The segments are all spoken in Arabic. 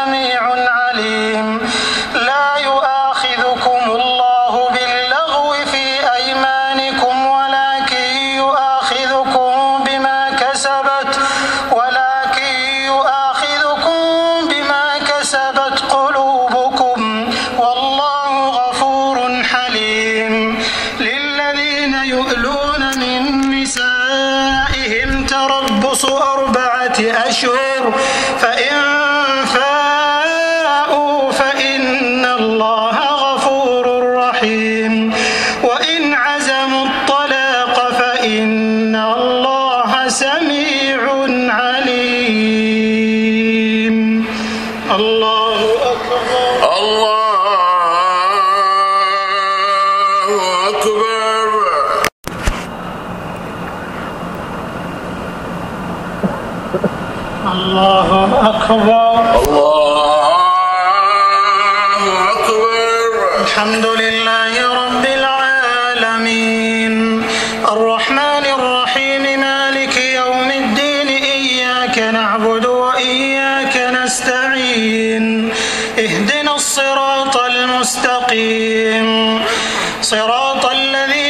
আমি رحيم وإن عزموا الطلاق فإن الله سميع عليم. الله أكبر الله أكبر. الله أكبر. نعبد وإياك نستعين. اهدنا الصراط المستقيم. صراط الذين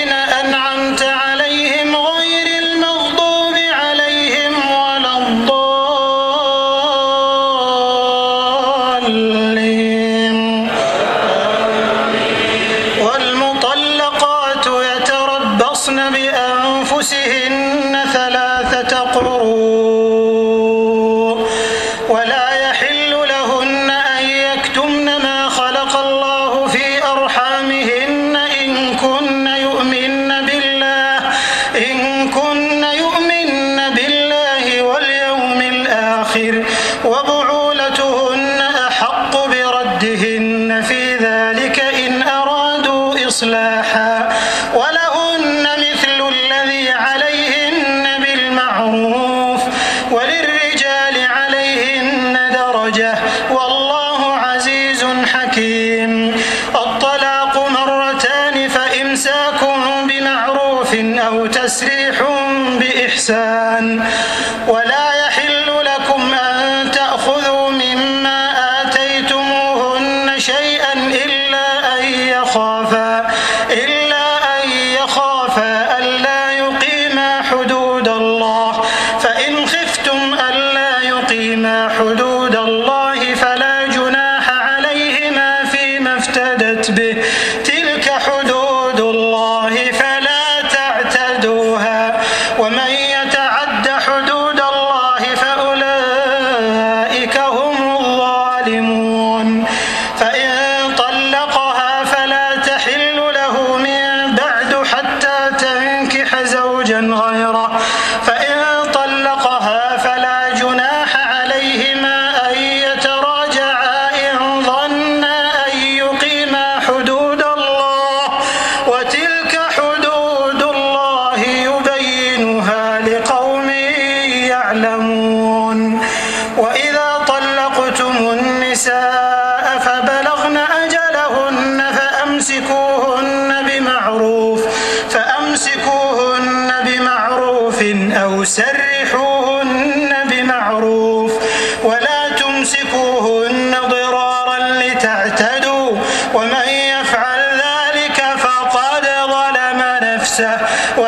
uh, well,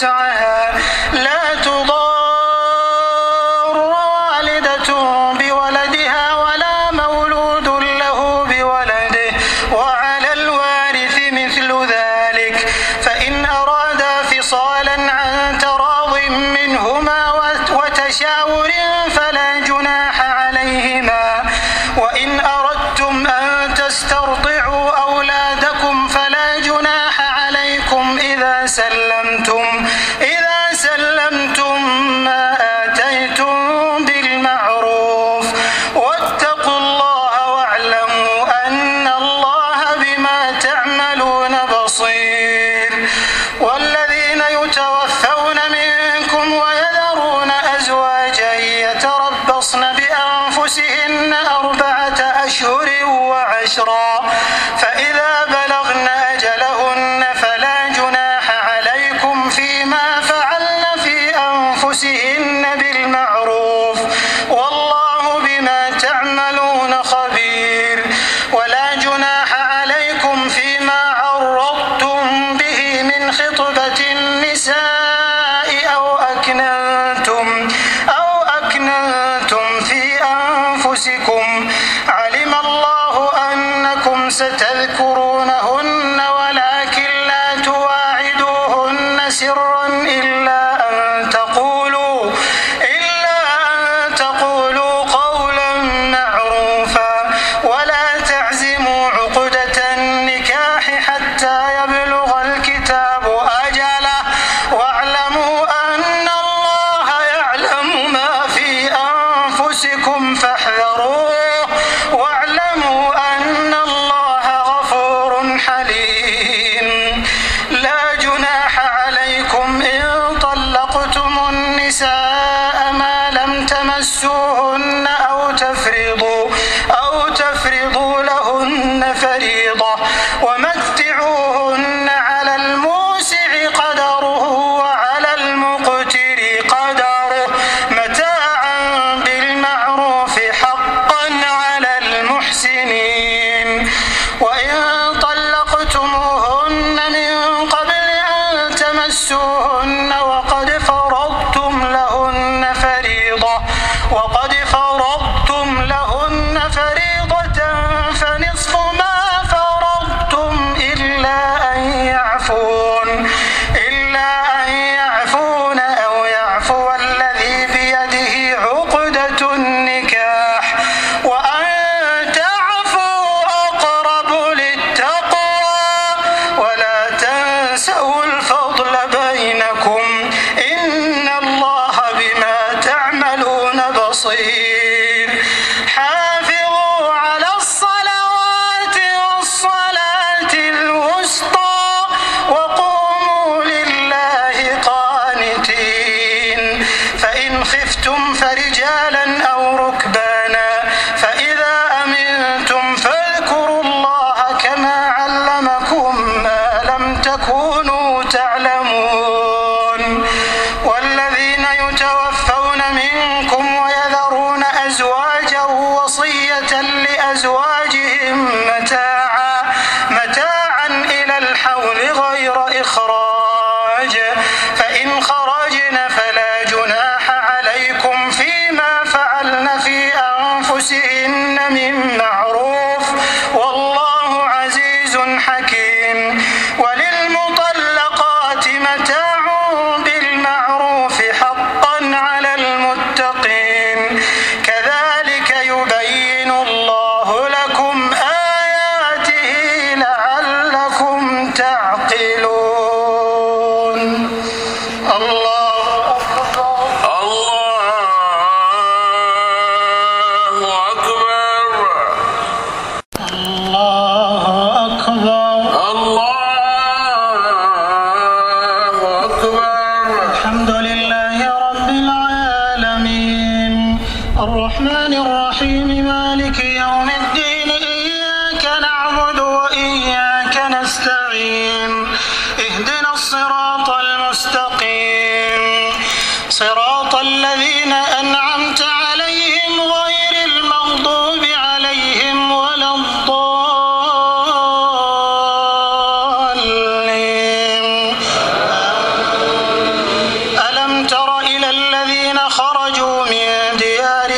saw her. you know.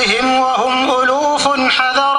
ديارهم وهم ألوف حذر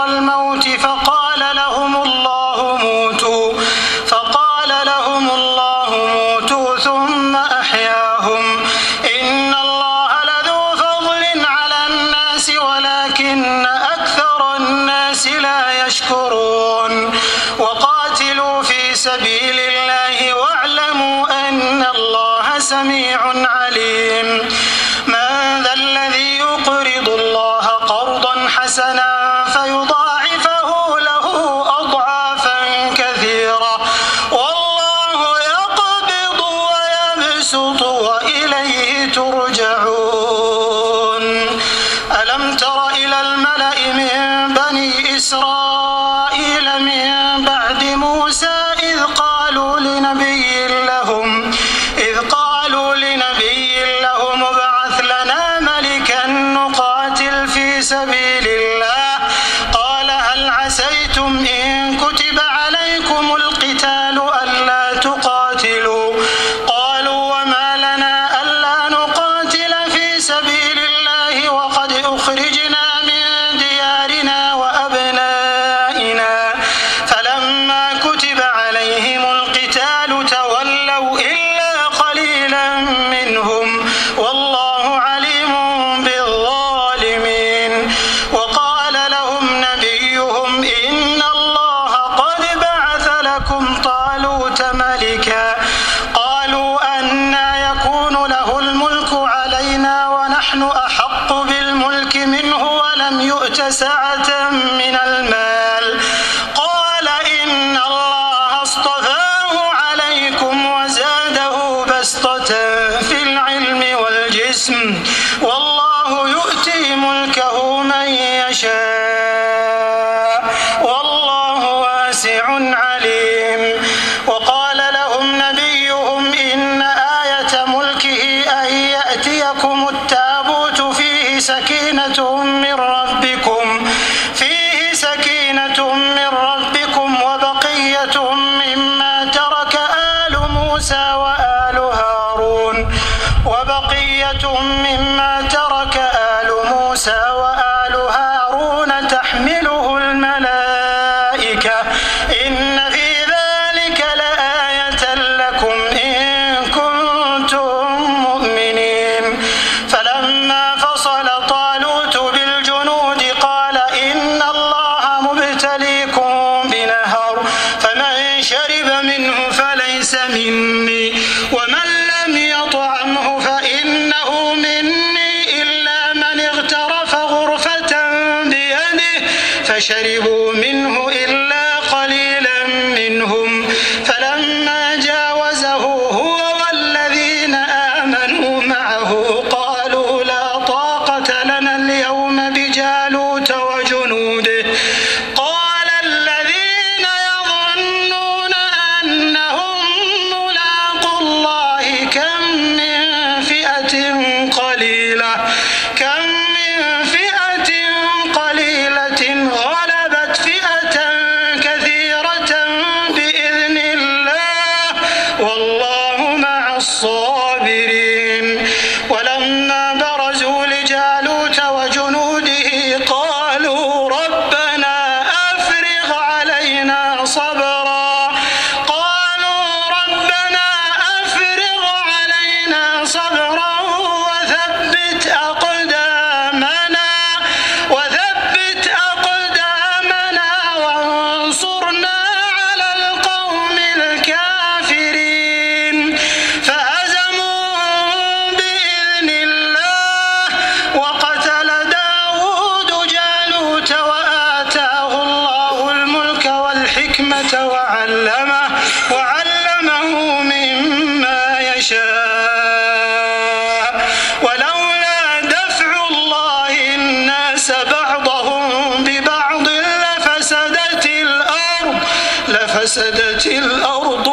Listen فشربوا saw the لفسدت الأرض